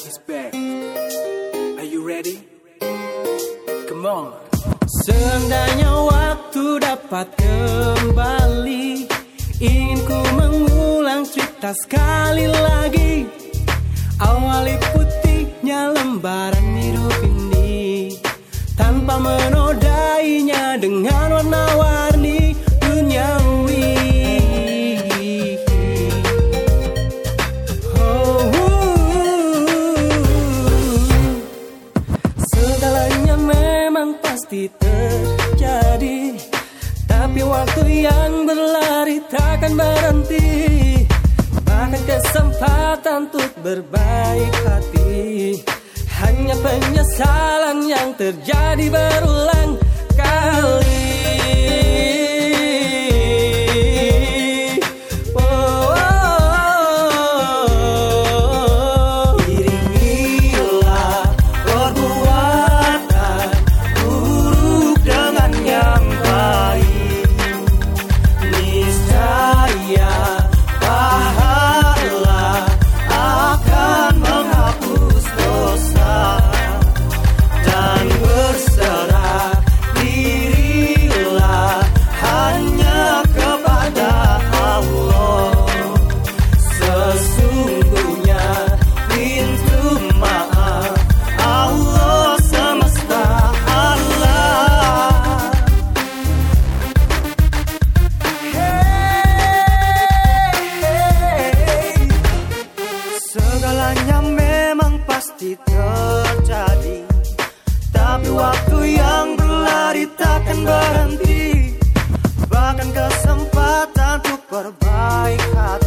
Sultan is back. Are you ready? Come on. Seandainya waktu dapat kembali Ingin ku mengulang cerita sekali lagi Awali putihnya lembaran hidup ini Tanpa menodainya dengan warna-warni waktu yang berlari takkan berhenti. Bahkan kesempatan untuk berbaik hati. Hanya penyesalan yang terjadi berulang pasti terjadi. Tapi waktu yang berlari takkan berhenti. Bahkan kesempatan untuk berbaik hati